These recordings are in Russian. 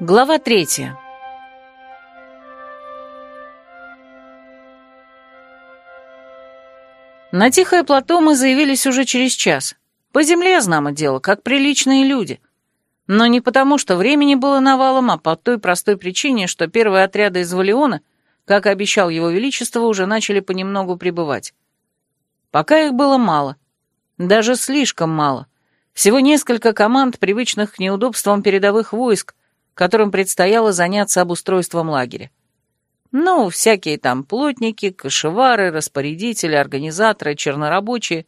Глава третья. На тихое плато мы заявились уже через час. По земле, знамо дело, как приличные люди. Но не потому, что времени было навалом, а по той простой причине, что первые отряды из Валиона, как обещал его величество, уже начали понемногу прибывать. Пока их было мало. Даже слишком мало. Всего несколько команд, привычных к неудобствам передовых войск, которым предстояло заняться обустройством лагеря. Ну, всякие там плотники, кошевары, распорядители, организаторы, чернорабочие.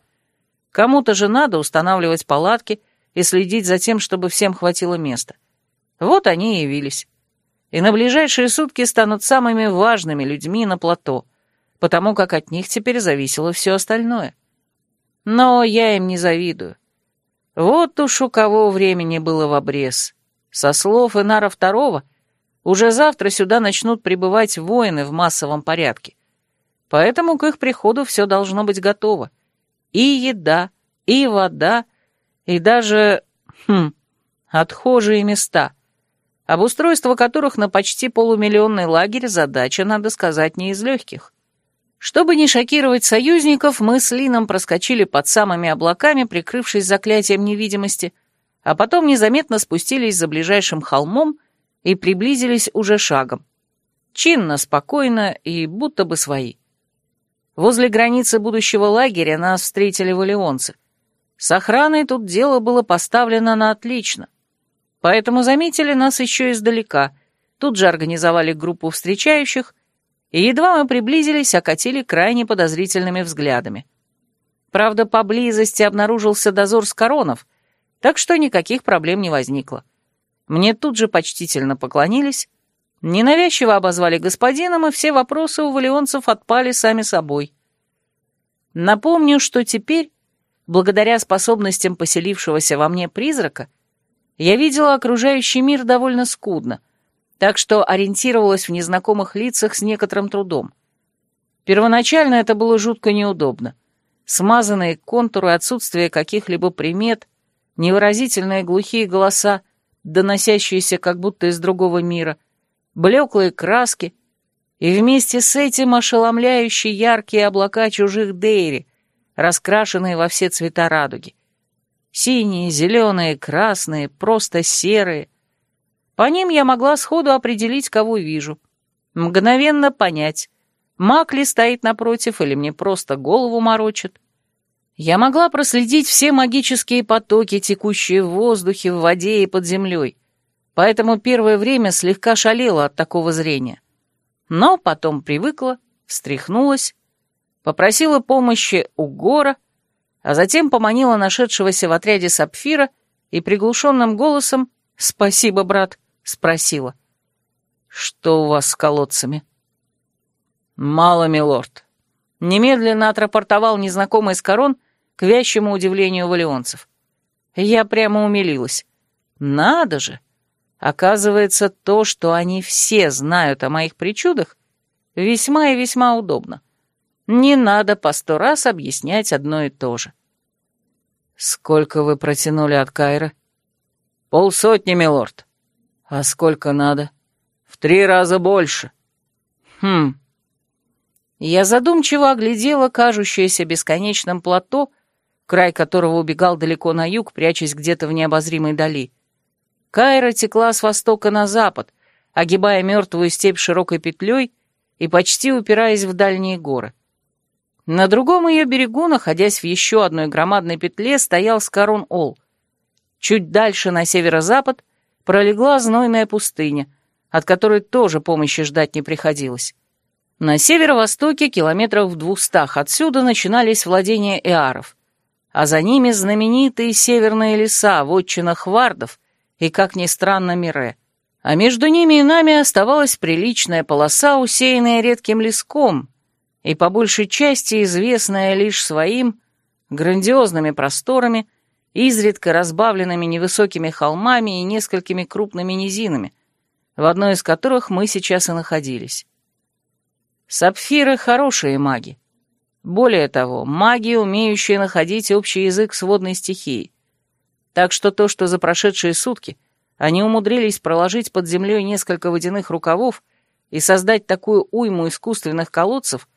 Кому-то же надо устанавливать палатки и следить за тем, чтобы всем хватило места. Вот они и явились. И на ближайшие сутки станут самыми важными людьми на плато, потому как от них теперь зависело все остальное. Но я им не завидую. Вот уж у кого времени было в обрез. Со слов Инара Второго, уже завтра сюда начнут прибывать воины в массовом порядке. Поэтому к их приходу все должно быть готово. И еда, и вода, и даже, хм, отхожие места, обустройство которых на почти полумиллионный лагерь задача, надо сказать, не из легких. Чтобы не шокировать союзников, мы с Лином проскочили под самыми облаками, прикрывшись заклятием невидимости, а потом незаметно спустились за ближайшим холмом и приблизились уже шагом. Чинно, спокойно и будто бы свои. Возле границы будущего лагеря нас встретили валионцы. С охраной тут дело было поставлено на отлично. Поэтому заметили нас еще издалека, тут же организовали группу встречающих, и едва мы приблизились, окатили крайне подозрительными взглядами. Правда, поблизости обнаружился дозор с коронов, так что никаких проблем не возникло. Мне тут же почтительно поклонились, ненавязчиво обозвали господином, и все вопросы у валионцев отпали сами собой. Напомню, что теперь, благодаря способностям поселившегося во мне призрака, я видела окружающий мир довольно скудно, так что ориентировалась в незнакомых лицах с некоторым трудом. Первоначально это было жутко неудобно. Смазанные контуры, отсутствие каких-либо примет, невыразительные глухие голоса, доносящиеся как будто из другого мира, блеклые краски, и вместе с этим ошеломляющие яркие облака чужих дейри, раскрашенные во все цвета радуги. Синие, зеленые, красные, просто серые. По ним я могла сходу определить, кого вижу. Мгновенно понять, маг ли стоит напротив или мне просто голову морочит. Я могла проследить все магические потоки, текущие в воздухе, в воде и под землей, поэтому первое время слегка шалела от такого зрения. Но потом привыкла, встряхнулась, попросила помощи у Гора, а затем поманила нашедшегося в отряде Сапфира и приглушенным голосом «Спасибо, брат», спросила. «Что у вас с колодцами?» «Мало, милорд». Немедленно отрапортовал незнакомый с корон — к вящему удивлению валионцев. Я прямо умилилась. Надо же! Оказывается, то, что они все знают о моих причудах, весьма и весьма удобно. Не надо по сто раз объяснять одно и то же. «Сколько вы протянули от Кайра?» «Полсотни, милорд». «А сколько надо?» «В три раза больше». «Хм». Я задумчиво оглядела кажущееся бесконечным плато, край которого убегал далеко на юг, прячась где-то в необозримой дали. Кайра текла с востока на запад, огибая мертвую степь широкой петлей и почти упираясь в дальние горы. На другом ее берегу, находясь в еще одной громадной петле, стоял Скарон-Ол. Чуть дальше, на северо-запад, пролегла знойная пустыня, от которой тоже помощи ждать не приходилось. На северо-востоке, километров в двухстах отсюда, начинались владения эаров, а за ними знаменитые северные леса, вотчина хвардов и, как ни странно, Мире. А между ними и нами оставалась приличная полоса, усеянная редким леском, и по большей части известная лишь своим грандиозными просторами, изредка разбавленными невысокими холмами и несколькими крупными низинами, в одной из которых мы сейчас и находились. Сапфиры — хорошие маги, более того, маги, умеющие находить общий язык с водной стихией. Так что то, что за прошедшие сутки они умудрились проложить под землей несколько водяных рукавов и создать такую уйму искусственных колодцев,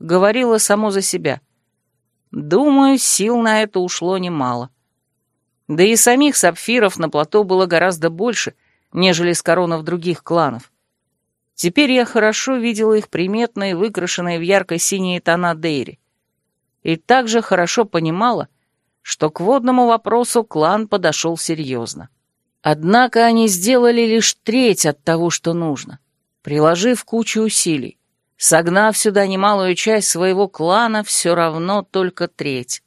говорило само за себя. Думаю, сил на это ушло немало. Да и самих сапфиров на плато было гораздо больше, нежели с коронов других кланов. Теперь я хорошо видела их приметные, выкрашенные в ярко-синие тона Дейри. И также хорошо понимала, что к водному вопросу клан подошел серьезно. Однако они сделали лишь треть от того, что нужно, приложив кучу усилий. Согнав сюда немалую часть своего клана, все равно только треть.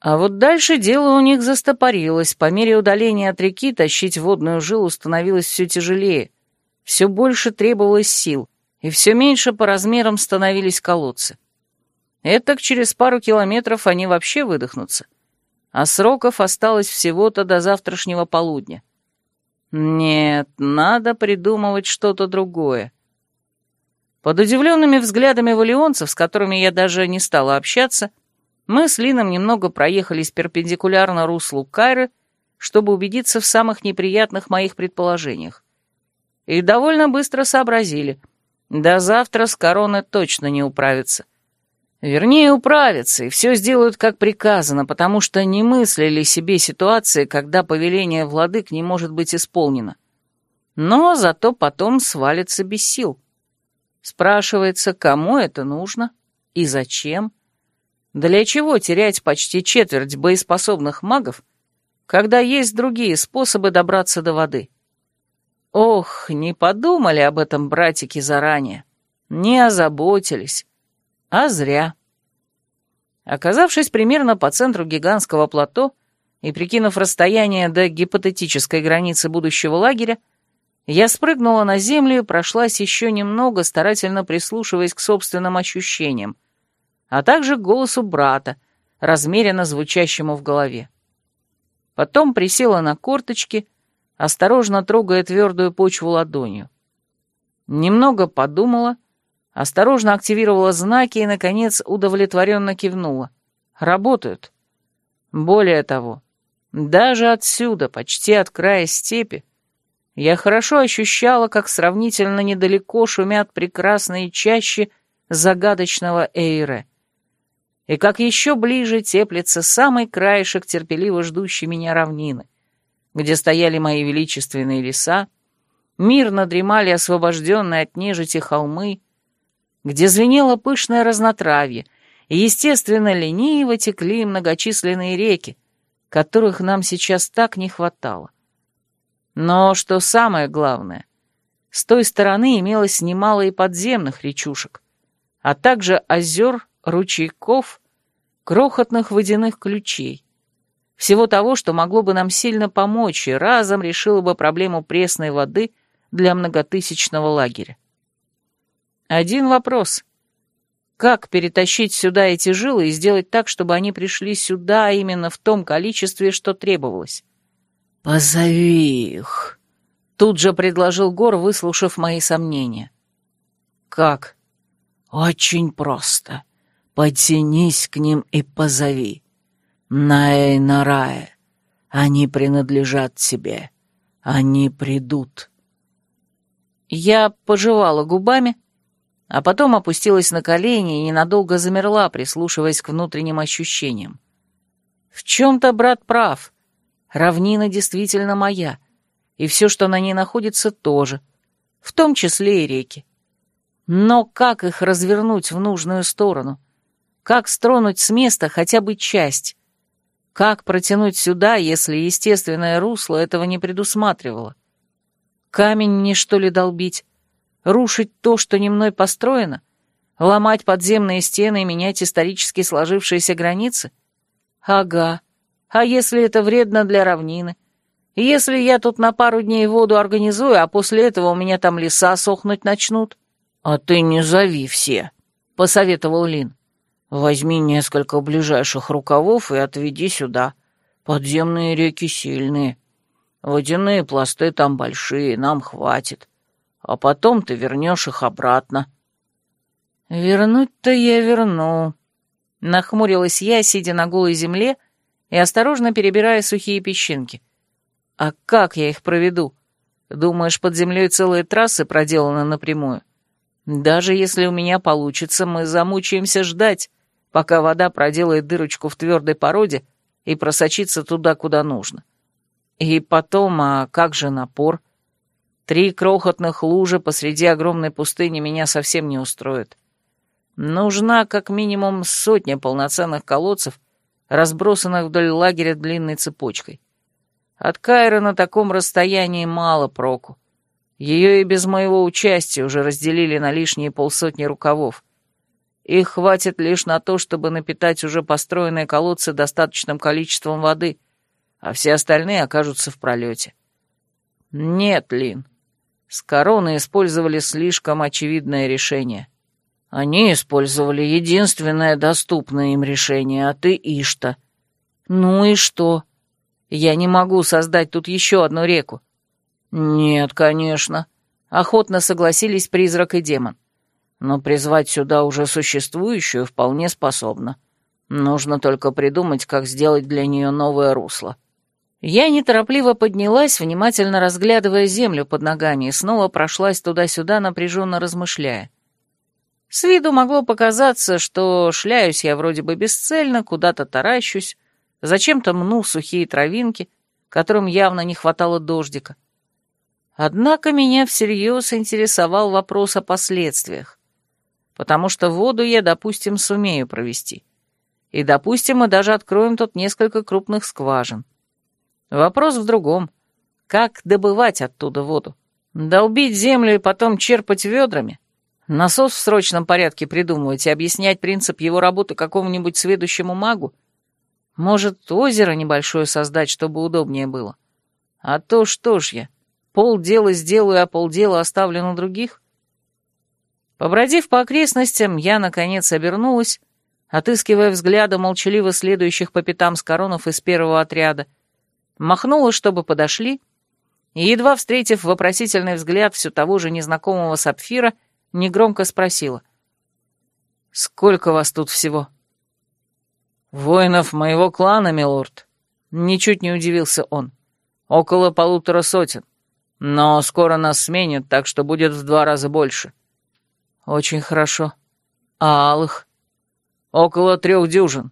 А вот дальше дело у них застопорилось. По мере удаления от реки тащить водную жилу становилось все тяжелее. Все больше требовалось сил, и все меньше по размерам становились колодцы. Этак через пару километров они вообще выдохнутся. А сроков осталось всего-то до завтрашнего полудня. Нет, надо придумывать что-то другое. Под удивленными взглядами валионцев, с которыми я даже не стала общаться, мы с Лином немного проехались перпендикулярно руслу Кайры, чтобы убедиться в самых неприятных моих предположениях. И довольно быстро сообразили. До завтра с короной точно не управится. Вернее, управятся, и все сделают как приказано, потому что не мыслили себе ситуации, когда повеление владык не может быть исполнено. Но зато потом свалится без сил. Спрашивается, кому это нужно и зачем? Для чего терять почти четверть боеспособных магов, когда есть другие способы добраться до воды? Ох, не подумали об этом братики заранее, не озаботились. А зря. Оказавшись примерно по центру гигантского плато и прикинув расстояние до гипотетической границы будущего лагеря, я спрыгнула на землю и прошлась еще немного, старательно прислушиваясь к собственным ощущениям, а также к голосу брата, размеренно звучащему в голове. Потом присела на корточки, осторожно трогая твердую почву ладонью. Немного подумала — осторожно активировала знаки и, наконец, удовлетворенно кивнула. Работают. Более того, даже отсюда, почти от края степи, я хорошо ощущала, как сравнительно недалеко шумят прекрасные чащи загадочного Эйре. И как еще ближе теплится самый краешек терпеливо ждущей меня равнины, где стояли мои величественные леса, мирно дремали освобожденные от нежити холмы, где звенело пышное разнотравье, и, естественно, лениво текли многочисленные реки, которых нам сейчас так не хватало. Но, что самое главное, с той стороны имелось немало и подземных речушек, а также озер, ручейков, крохотных водяных ключей. Всего того, что могло бы нам сильно помочь и разом решило бы проблему пресной воды для многотысячного лагеря. Один вопрос. Как перетащить сюда эти жилы и сделать так, чтобы они пришли сюда именно в том количестве, что требовалось? «Позови их», — тут же предложил Гор, выслушав мои сомнения. «Как?» «Очень просто. Подтянись к ним и позови. Наэ Нарая. Они принадлежат тебе. Они придут». Я пожевала губами, — а потом опустилась на колени и ненадолго замерла, прислушиваясь к внутренним ощущениям. В чем-то брат прав. Равнина действительно моя, и все, что на ней находится, тоже, в том числе и реки. Но как их развернуть в нужную сторону? Как стронуть с места хотя бы часть? Как протянуть сюда, если естественное русло этого не предусматривало? Камень мне, что ли, долбить? Рушить то, что не мной построено? Ломать подземные стены и менять исторически сложившиеся границы? Ага. А если это вредно для равнины? Если я тут на пару дней воду организую, а после этого у меня там леса сохнуть начнут? А ты не зови все, — посоветовал Лин. Возьми несколько ближайших рукавов и отведи сюда. Подземные реки сильные. Водяные пласты там большие, нам хватит а потом ты вернешь их обратно». «Вернуть-то я верну», — нахмурилась я, сидя на голой земле и осторожно перебирая сухие песчинки. «А как я их проведу? Думаешь, под землей целые трассы проделаны напрямую? Даже если у меня получится, мы замучаемся ждать, пока вода проделает дырочку в твердой породе и просочится туда, куда нужно. И потом, а как же напор? Три крохотных лужи посреди огромной пустыни меня совсем не устроят. Нужна как минимум сотня полноценных колодцев, разбросанных вдоль лагеря длинной цепочкой. От Кайра на таком расстоянии мало проку. Ее и без моего участия уже разделили на лишние полсотни рукавов. Их хватит лишь на то, чтобы напитать уже построенные колодцы достаточным количеством воды, а все остальные окажутся в пролете. Нет, Лин, с короны использовали слишком очевидное решение. Они использовали единственное доступное им решение, а ты Ишта. Ну и что? Я не могу создать тут еще одну реку. Нет, конечно. Охотно согласились призрак и демон. Но призвать сюда уже существующую вполне способна. Нужно только придумать, как сделать для нее новое русло. Я неторопливо поднялась, внимательно разглядывая землю под ногами, и снова прошлась туда-сюда, напряженно размышляя. С виду могло показаться, что шляюсь я вроде бы бесцельно, куда-то таращусь, зачем-то мну сухие травинки, которым явно не хватало дождика. Однако меня всерьез интересовал вопрос о последствиях, потому что воду я, допустим, сумею провести. И, допустим, мы даже откроем тут несколько крупных скважин. Вопрос в другом. Как добывать оттуда воду? Долбить землю и потом черпать ведрами? Насос в срочном порядке придумывать и объяснять принцип его работы какому-нибудь сведущему магу? Может, озеро небольшое создать, чтобы удобнее было? А то что ж я, полдела сделаю, а полдела оставлю на других? Побродив по окрестностям, я, наконец, обернулась, отыскивая взгляды молчаливо следующих по пятам с коронов из первого отряда, махнула, чтобы подошли, и, едва встретив вопросительный взгляд все того же незнакомого сапфира, — негромко спросила. «Сколько вас тут всего?» «Воинов моего клана, милорд», — ничуть не удивился он. «Около полутора сотен. Но скоро нас сменят, так что будет в два раза больше». «Очень хорошо. А алых?» «Около трех дюжин».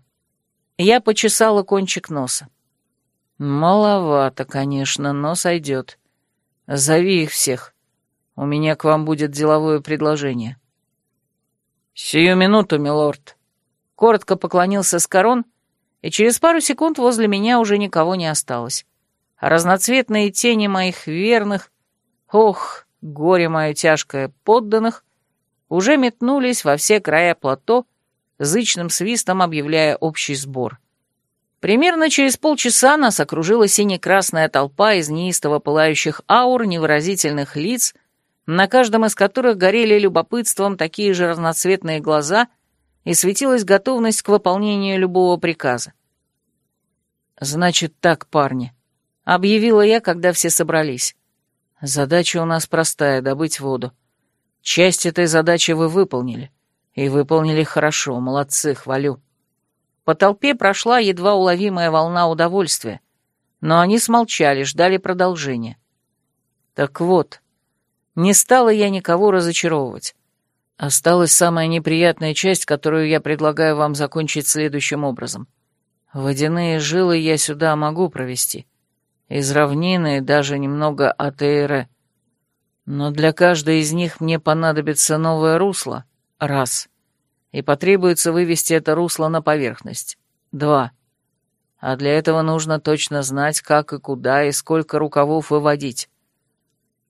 Я почесала кончик носа. «Маловато, конечно, но сойдет. Зови их всех. У меня к вам будет деловое предложение». «Сию минуту, милорд». Коротко поклонился Скорон, и через пару секунд возле меня уже никого не осталось. Разноцветные тени моих верных, ох, горе мое тяжкое, подданных, уже метнулись во все края плато, зычным свистом объявляя общий сбор. Примерно через полчаса нас окружила сине-красная толпа из неистово пылающих аур, невыразительных лиц — на каждом из которых горели любопытством такие же разноцветные глаза и светилась готовность к выполнению любого приказа. «Значит так, парни», — объявила я, когда все собрались. «Задача у нас простая — добыть воду. Часть этой задачи вы выполнили. И выполнили хорошо, молодцы, хвалю». По толпе прошла едва уловимая волна удовольствия, но они смолчали, ждали продолжения. «Так вот», не стала я никого разочаровывать. Осталась самая неприятная часть, которую я предлагаю вам закончить следующим образом. Водяные жилы я сюда могу провести. Из равнины даже немного от Эйре. Но для каждой из них мне понадобится новое русло. Раз. И потребуется вывести это русло на поверхность. Два. А для этого нужно точно знать, как и куда и сколько рукавов выводить.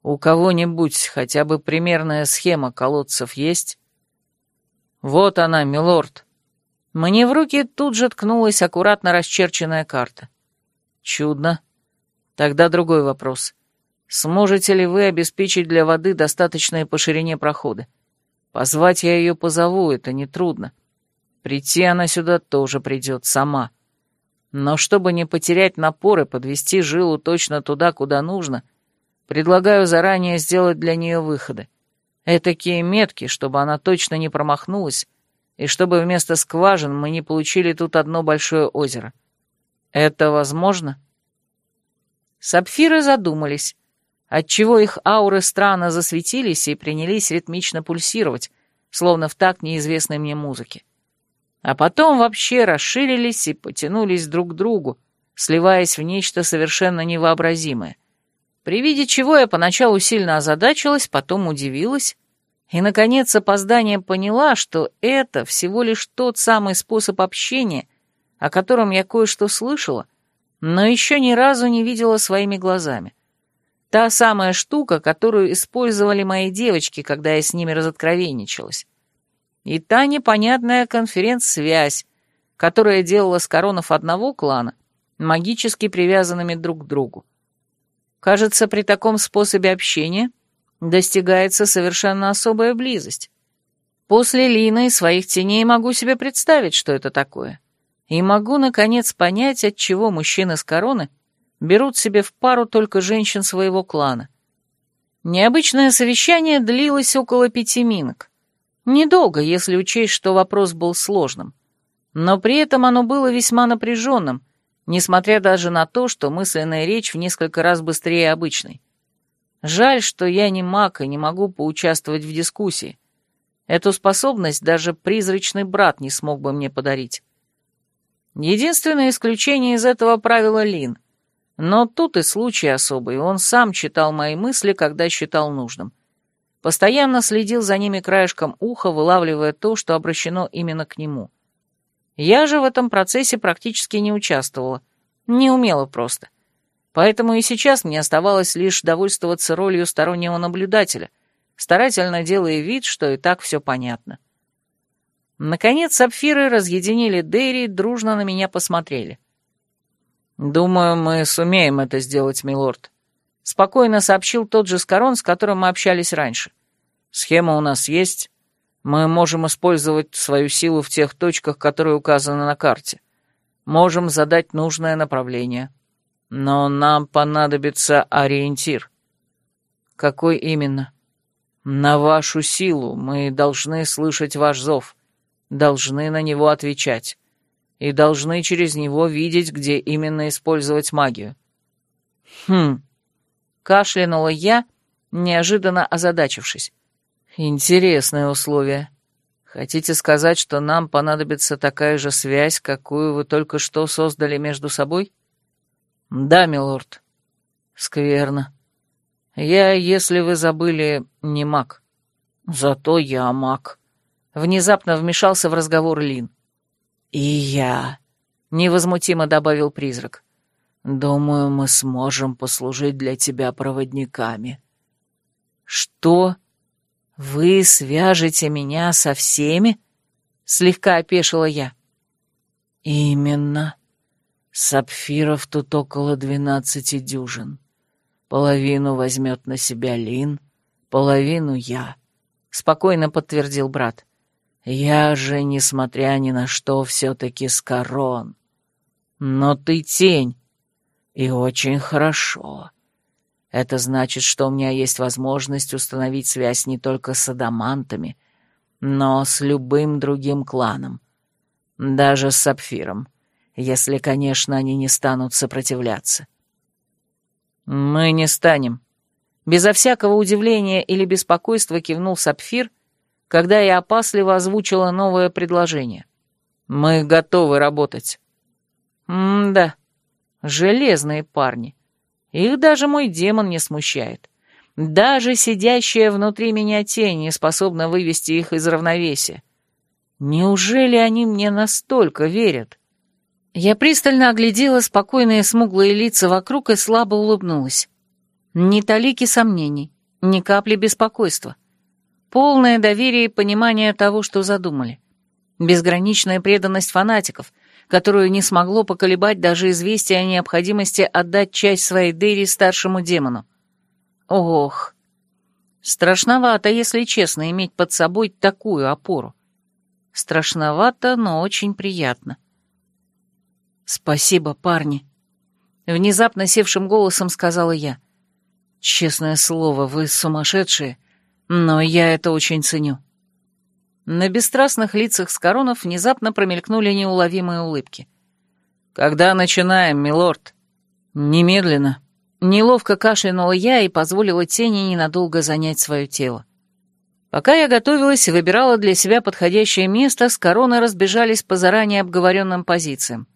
У кого-нибудь хотя бы примерная схема колодцев есть? Вот она, милорд. Мне в руки тут же ткнулась аккуратно расчерченная карта. Чудно. Тогда другой вопрос. Сможете ли вы обеспечить для воды достаточные по ширине прохода? Позвать я ее позову, это нетрудно. Прийти она сюда тоже придет сама. Но чтобы не потерять напор и подвести жилу точно туда, куда нужно — Предлагаю заранее сделать для нее выходы. Этакие метки, чтобы она точно не промахнулась, и чтобы вместо скважин мы не получили тут одно большое озеро. Это возможно?» Сапфиры задумались, отчего их ауры странно засветились и принялись ритмично пульсировать, словно в такт неизвестной мне музыки. А потом вообще расширились и потянулись друг к другу, сливаясь в нечто совершенно невообразимое. При виде чего я поначалу сильно озадачилась, потом удивилась, и, наконец, опозданием поняла, что это всего лишь тот самый способ общения, о котором я кое-что слышала, но еще ни разу не видела своими глазами. Та самая штука, которую использовали мои девочки, когда я с ними разоткровенничалась. И та непонятная конференц-связь, которая делала с коронов одного клана магически привязанными друг к другу. Кажется, при таком способе общения достигается совершенно особая близость. После Лины и своих теней могу себе представить, что это такое. И могу, наконец, понять, от чего мужчины с короны берут себе в пару только женщин своего клана. Необычное совещание длилось около пяти минок. Недолго, если учесть, что вопрос был сложным. Но при этом оно было весьма напряженным, несмотря даже на то, что мысленная речь в несколько раз быстрее обычной. Жаль, что я не маг и не могу поучаствовать в дискуссии. Эту способность даже призрачный брат не смог бы мне подарить. Единственное исключение из этого правила Лин. Но тут и случай особый, он сам читал мои мысли, когда считал нужным. Постоянно следил за ними краешком уха, вылавливая то, что обращено именно к нему. Я же в этом процессе практически не участвовала, не умела просто. Поэтому и сейчас мне оставалось лишь довольствоваться ролью стороннего наблюдателя, старательно делая вид, что и так все понятно. Наконец сапфиры разъединили Дерри и дружно на меня посмотрели. «Думаю, мы сумеем это сделать, милорд», — спокойно сообщил тот же Скорон, с которым мы общались раньше. «Схема у нас есть. Мы можем использовать свою силу в тех точках, которые указаны на карте. Можем задать нужное направление. Но нам понадобится ориентир. Какой именно? На вашу силу мы должны слышать ваш зов, должны на него отвечать и должны через него видеть, где именно использовать магию. Хм, кашлянула я, неожиданно озадачившись. Интересное условие. Хотите сказать, что нам понадобится такая же связь, какую вы только что создали между собой? — «Да, милорд». «Скверно. Я, если вы забыли, не маг. Зато я маг». Внезапно вмешался в разговор Лин. «И я», — невозмутимо добавил призрак. «Думаю, мы сможем послужить для тебя проводниками». «Что? Вы свяжете меня со всеми?» — слегка опешила я. «Именно», Сапфиров тут около двенадцати дюжин. Половину возьмет на себя Лин, половину я», — спокойно подтвердил брат. «Я же, несмотря ни на что, все-таки Скорон. Но ты тень, и очень хорошо. Это значит, что у меня есть возможность установить связь не только с адамантами, но с любым другим кланом, даже с Сапфиром» если, конечно, они не станут сопротивляться. «Мы не станем». Безо всякого удивления или беспокойства кивнул Сапфир, когда я опасливо озвучила новое предложение. «Мы готовы работать». «М-да, железные парни. Их даже мой демон не смущает. Даже сидящая внутри меня тень не способна вывести их из равновесия. Неужели они мне настолько верят?» Я пристально оглядела спокойные смуглые лица вокруг и слабо улыбнулась. Ни талики сомнений, ни капли беспокойства. Полное доверие и понимание того, что задумали. Безграничная преданность фанатиков, которую не смогло поколебать даже известие о необходимости отдать часть своей Дерри старшему демону. Ох, страшновато, если честно, иметь под собой такую опору. Страшновато, но очень приятно. «Спасибо, парни», — внезапно севшим голосом сказала я. «Честное слово, вы сумасшедшие, но я это очень ценю». На бесстрастных лицах Скоронов внезапно промелькнули неуловимые улыбки. «Когда начинаем, милорд?» «Немедленно», Неловко кашлянула я и позволила тени ненадолго занять свое тело. Пока я готовилась и выбирала для себя подходящее место, с короны разбежались по заранее обговоренным позициям.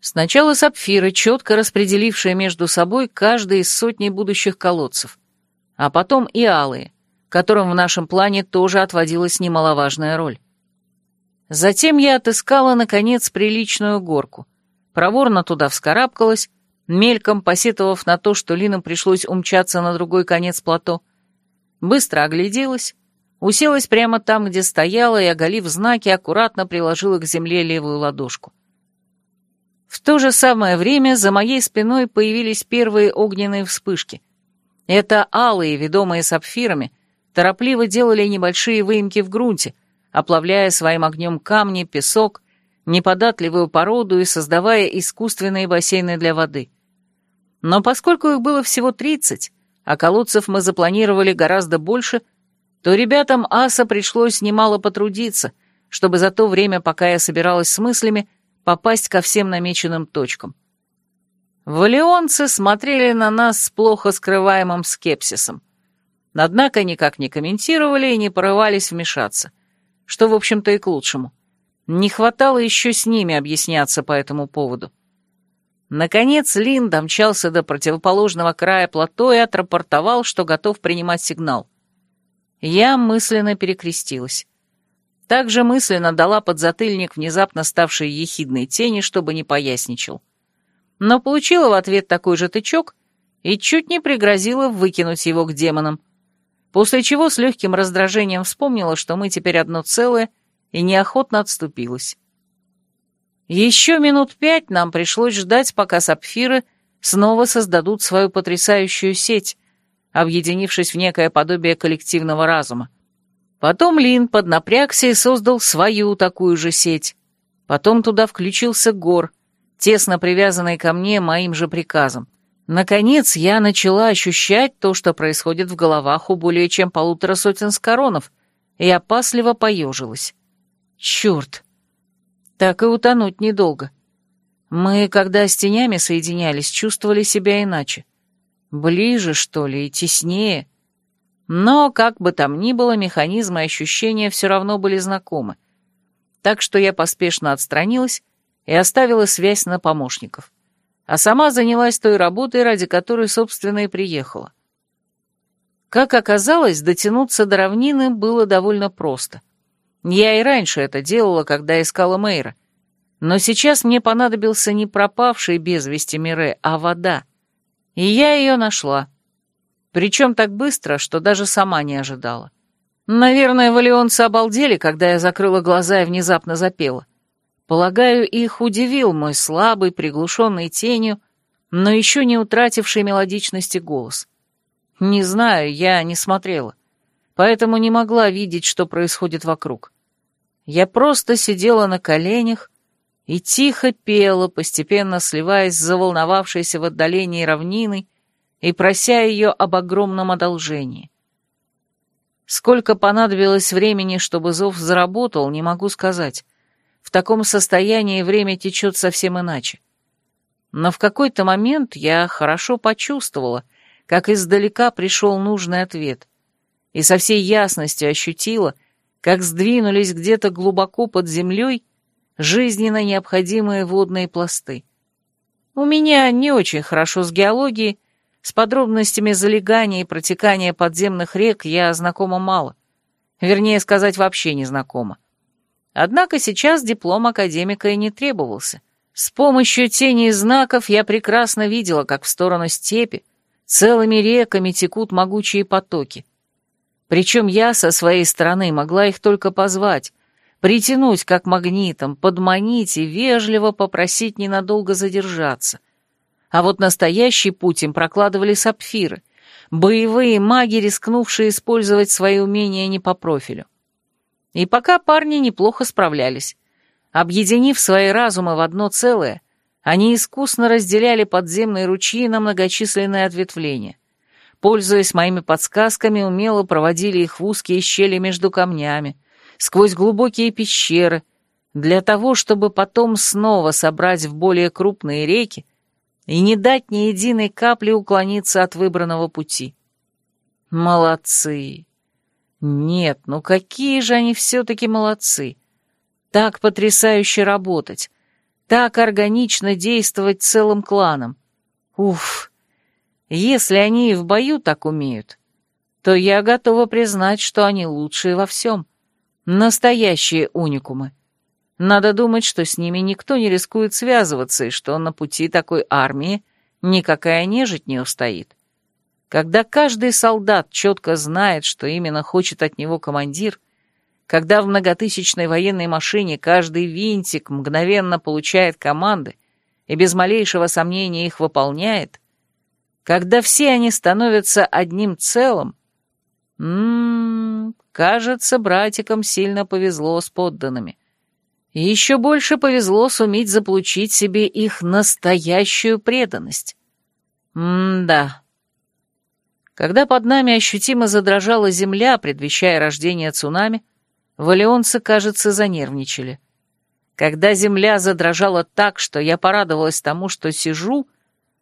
Сначала сапфиры, четко распределившие между собой каждый из сотни будущих колодцев, а потом и алые, которым в нашем плане тоже отводилась немаловажная роль. Затем я отыскала, наконец, приличную горку, проворно туда вскарабкалась, мельком посетовав на то, что Линам пришлось умчаться на другой конец плато, быстро огляделась, уселась прямо там, где стояла, и, оголив знаки, аккуратно приложила к земле левую ладошку. В то же самое время за моей спиной появились первые огненные вспышки. Это алые, ведомые сапфирами, торопливо делали небольшие выемки в грунте, оплавляя своим огнем камни, песок, неподатливую породу и создавая искусственные бассейны для воды. Но поскольку их было всего 30, а колодцев мы запланировали гораздо больше, то ребятам аса пришлось немало потрудиться, чтобы за то время, пока я собиралась с мыслями, попасть ко всем намеченным точкам. Валионцы смотрели на нас с плохо скрываемым скепсисом. Однако никак не комментировали и не порывались вмешаться, что, в общем-то, и к лучшему. Не хватало еще с ними объясняться по этому поводу. Наконец Лин домчался до противоположного края плато и отрапортовал, что готов принимать сигнал. Я мысленно перекрестилась. Также мысленно дала подзатыльник внезапно ставшей ехидной тени, чтобы не поясничал. Но получила в ответ такой же тычок и чуть не пригрозила выкинуть его к демонам, после чего с легким раздражением вспомнила, что мы теперь одно целое, и неохотно отступилась. Еще минут пять нам пришлось ждать, пока сапфиры снова создадут свою потрясающую сеть, объединившись в некое подобие коллективного разума. Потом Лин поднапрягся и создал свою такую же сеть. Потом туда включился Гор, тесно привязанный ко мне моим же приказом. Наконец я начала ощущать то, что происходит в головах у более чем полутора сотен скоронов, и опасливо поежилась. Черт! Так и утонуть недолго. Мы, когда с тенями соединялись, чувствовали себя иначе. Ближе, что ли, и теснее. Но, как бы там ни было, механизмы и ощущения все равно были знакомы. Так что я поспешно отстранилась и оставила связь на помощников. А сама занялась той работой, ради которой, собственно, и приехала. Как оказалось, дотянуться до равнины было довольно просто. Я и раньше это делала, когда искала Мейра. Но сейчас мне понадобился не пропавший без вести Мире, а вода. И я ее нашла. Причем так быстро, что даже сама не ожидала. Наверное, валионцы обалдели, когда я закрыла глаза и внезапно запела. Полагаю, их удивил мой слабый, приглушенный тенью, но еще не утративший мелодичности голос. Не знаю, я не смотрела, поэтому не могла видеть, что происходит вокруг. Я просто сидела на коленях и тихо пела, постепенно сливаясь с заволновавшейся в отдалении равниной, и прося ее об огромном одолжении. Сколько понадобилось времени, чтобы зов заработал, не могу сказать. В таком состоянии время течет совсем иначе. Но в какой-то момент я хорошо почувствовала, как издалека пришел нужный ответ, и со всей ясностью ощутила, как сдвинулись где-то глубоко под землей жизненно необходимые водные пласты. У меня не очень хорошо с геологией, с подробностями залегания и протекания подземных рек я знакома мало. Вернее сказать, вообще не знакома. Однако сейчас диплом академика и не требовался. С помощью тени и знаков я прекрасно видела, как в сторону степи целыми реками текут могучие потоки. Причем я со своей стороны могла их только позвать, притянуть как магнитом, подманить и вежливо попросить ненадолго задержаться — а вот настоящий путь им прокладывали сапфиры, боевые маги, рискнувшие использовать свои умения не по профилю. И пока парни неплохо справлялись. Объединив свои разумы в одно целое, они искусно разделяли подземные ручьи на многочисленные ответвления. Пользуясь моими подсказками, умело проводили их в узкие щели между камнями, сквозь глубокие пещеры, для того, чтобы потом снова собрать в более крупные реки и не дать ни единой капли уклониться от выбранного пути. Молодцы. Нет, ну какие же они все-таки молодцы. Так потрясающе работать, так органично действовать целым кланом. Уф, если они и в бою так умеют, то я готова признать, что они лучшие во всем. Настоящие уникумы. Надо думать, что с ними никто не рискует связываться, и что на пути такой армии никакая нежить не устоит. Когда каждый солдат четко знает, что именно хочет от него командир, когда в многотысячной военной машине каждый винтик мгновенно получает команды и без малейшего сомнения их выполняет, когда все они становятся одним целым, м-м, кажется, братикам сильно повезло с подданными. И еще больше повезло суметь заполучить себе их настоящую преданность. М-да. Когда под нами ощутимо задрожала земля, предвещая рождение цунами, валионцы, кажется, занервничали. Когда земля задрожала так, что я порадовалась тому, что сижу,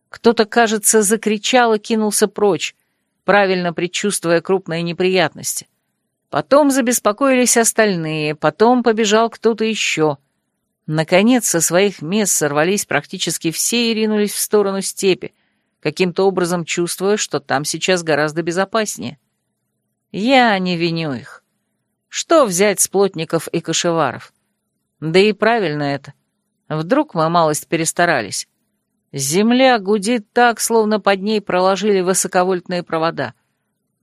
кто-то, кажется, закричал и кинулся прочь, правильно предчувствуя крупные неприятности. Потом забеспокоились остальные, потом побежал кто-то еще. Наконец, со своих мест сорвались практически все и ринулись в сторону степи, каким-то образом чувствуя, что там сейчас гораздо безопаснее. Я не виню их. Что взять с плотников и кошеваров? Да и правильно это. Вдруг мы малость перестарались. Земля гудит так, словно под ней проложили высоковольтные провода.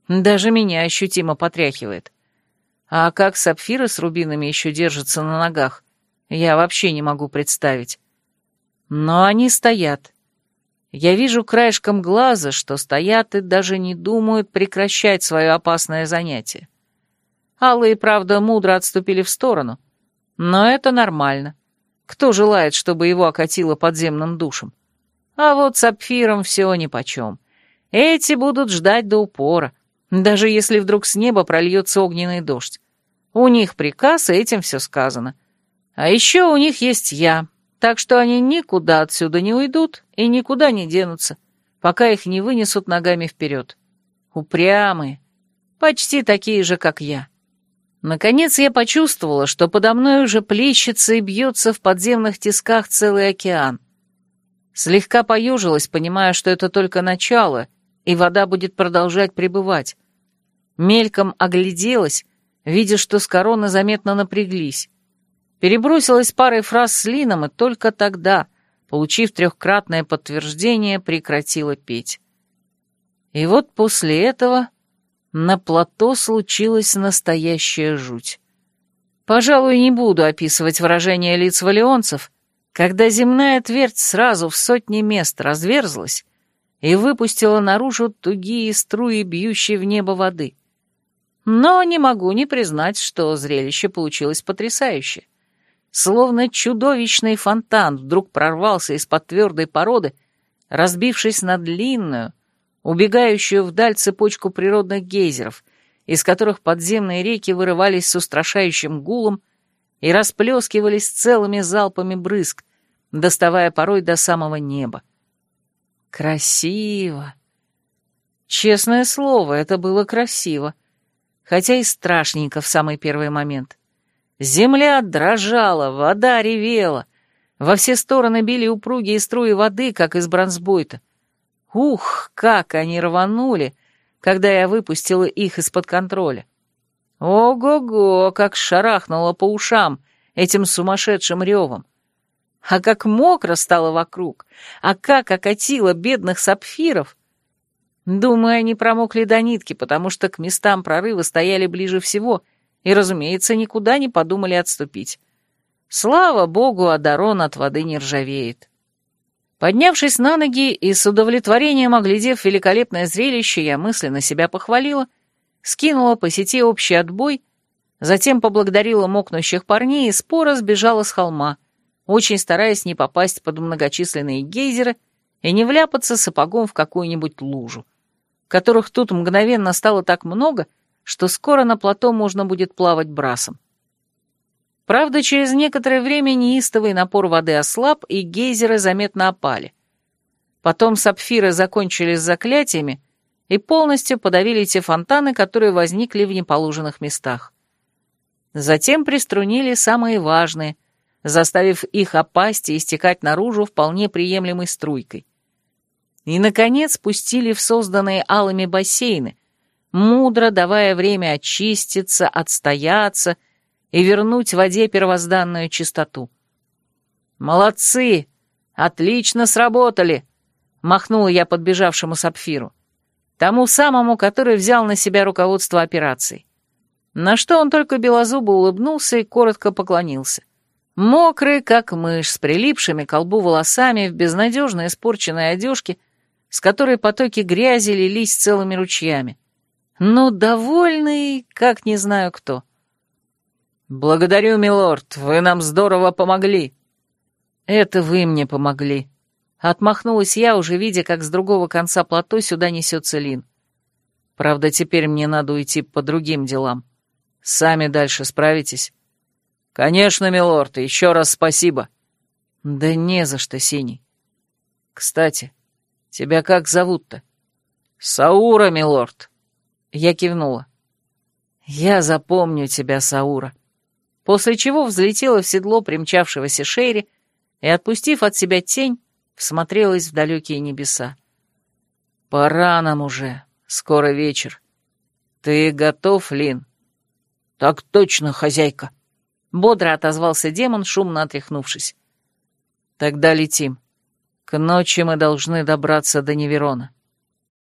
Даже меня ощутимо потряхивает. А как сапфиры с рубинами еще держатся на ногах, я вообще не могу представить. Но они стоят. Я вижу краешком глаза, что стоят и даже не думают прекращать свое опасное занятие. Алые, правда, мудро отступили в сторону. Но это нормально. Кто желает, чтобы его окатило подземным душем? А вот сапфиром все нипочем. Эти будут ждать до упора, даже если вдруг с неба прольется огненный дождь. У них приказ, и этим все сказано. А еще у них есть я, так что они никуда отсюда не уйдут и никуда не денутся, пока их не вынесут ногами вперед. Упрямые, почти такие же, как я. Наконец я почувствовала, что подо мной уже плещется и бьется в подземных тисках целый океан. Слегка поюжилась, понимая, что это только начало, и вода будет продолжать пребывать. Мельком огляделась, видя, что с короны заметно напряглись. Перебросилась парой фраз с Лином, и только тогда, получив трехкратное подтверждение, прекратила петь. И вот после этого на плато случилась настоящая жуть. Пожалуй, не буду описывать выражение лиц валионцев, когда земная твердь сразу в сотни мест разверзлась и выпустила наружу тугие струи, бьющие в небо воды. Но не могу не признать, что зрелище получилось потрясающее. Словно чудовищный фонтан вдруг прорвался из-под твердой породы, разбившись на длинную, убегающую вдаль цепочку природных гейзеров, из которых подземные реки вырывались с устрашающим гулом и расплескивались целыми залпами брызг, доставая порой до самого неба. Красиво. Честное слово, это было красиво, хотя и страшненько в самый первый момент. Земля дрожала, вода ревела, во все стороны били упругие струи воды, как из бронзбойта. Ух, как они рванули, когда я выпустила их из-под контроля. Ого-го, как шарахнуло по ушам этим сумасшедшим ревом. А как мокро стало вокруг, а как окатило бедных сапфиров. Думаю, они промокли до нитки, потому что к местам прорыва стояли ближе всего и, разумеется, никуда не подумали отступить. Слава богу, Адарон от воды не ржавеет. Поднявшись на ноги и с удовлетворением оглядев великолепное зрелище, я мысленно себя похвалила, скинула по сети общий отбой, затем поблагодарила мокнущих парней и споро сбежала с холма, очень стараясь не попасть под многочисленные гейзеры и не вляпаться сапогом в какую-нибудь лужу, которых тут мгновенно стало так много, что скоро на плато можно будет плавать брасом. Правда, через некоторое время неистовый напор воды ослаб, и гейзеры заметно опали. Потом сапфиры закончили с заклятиями и полностью подавили те фонтаны, которые возникли в неположенных местах. Затем приструнили самые важные, заставив их опасть и истекать наружу вполне приемлемой струйкой. И, наконец, спустили в созданные алыми бассейны, мудро давая время очиститься, отстояться и вернуть воде первозданную чистоту. «Молодцы! Отлично сработали!» — махнула я подбежавшему сапфиру. Тому самому, который взял на себя руководство операцией. На что он только белозубо улыбнулся и коротко поклонился. Мокрый, как мышь, с прилипшими к колбу волосами, в безнадежно испорченной одежке, с которой потоки грязи лились целыми ручьями. Но довольный, как не знаю кто. «Благодарю, милорд, вы нам здорово помогли», «Это вы мне помогли». Отмахнулась я, уже видя, как с другого конца плато сюда несется Лин. Правда, теперь мне надо уйти по другим делам. Сами дальше справитесь. Конечно, милорд, еще раз спасибо. Да не за что, Синий. Кстати, тебя как зовут-то? Саура, милорд. Я кивнула. Я запомню тебя, Саура. После чего взлетела в седло примчавшегося Шейри и, отпустив от себя тень, всмотрелась в далекие небеса. «Пора нам уже, скоро вечер. Ты готов, Лин?» «Так точно, хозяйка!» Бодро отозвался демон, шумно отряхнувшись. «Тогда летим. К ночи мы должны добраться до Неверона».